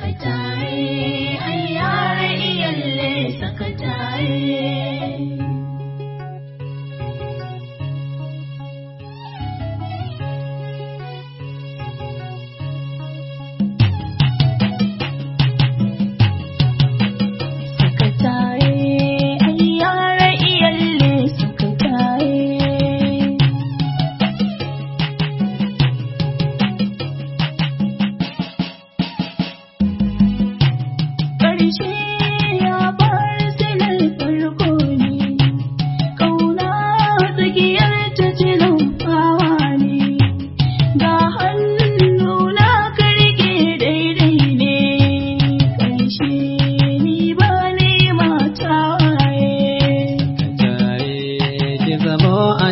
cái trái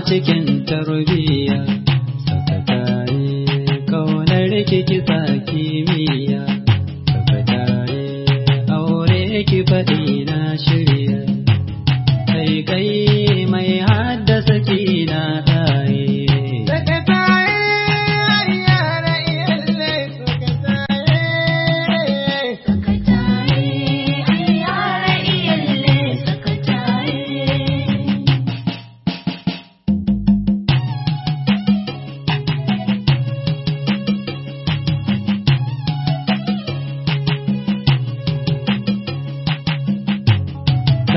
cikin tarbiyya.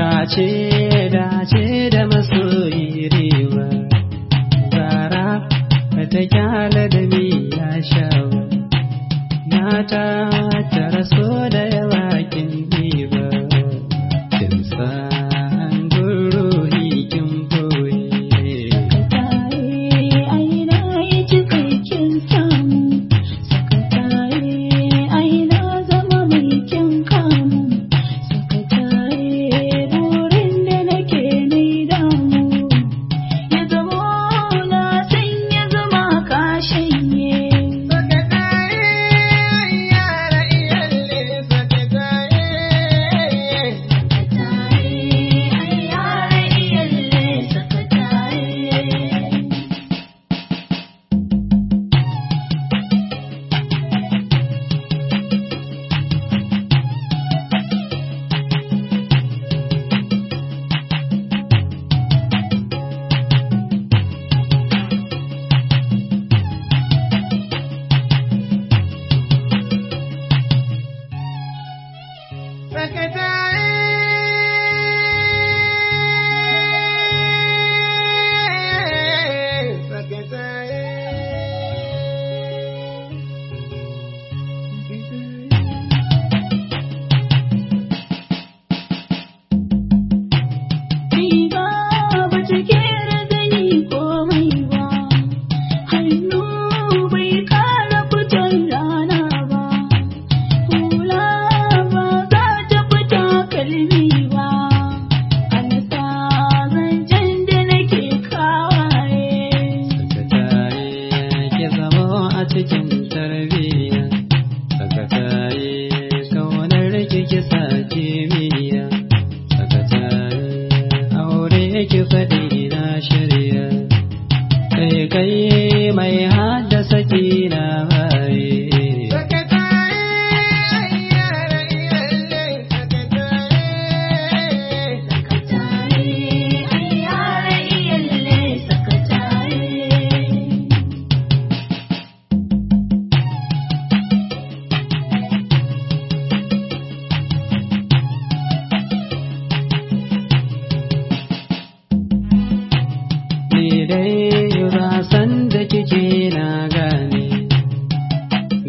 dace dace da masoyi riba bara ta kyala da ni ya sha na ta tara da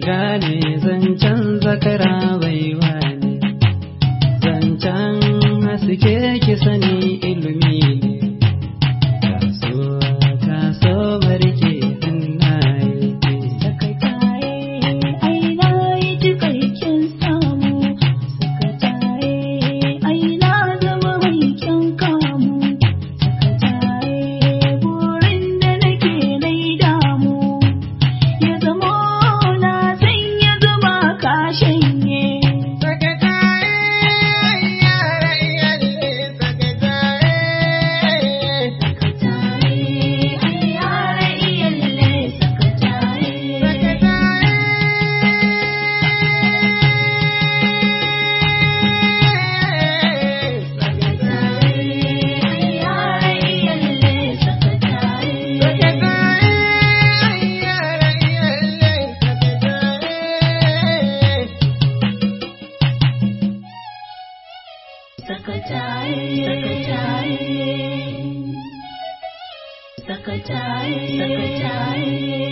gane zancen zakara bai सबको चाहिए सबको चाहिए